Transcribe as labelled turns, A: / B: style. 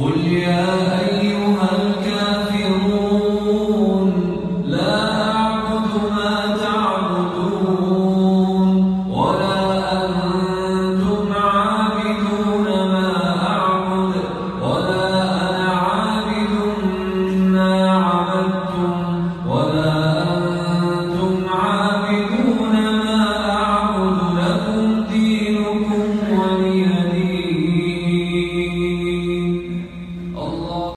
A: قل يا أيها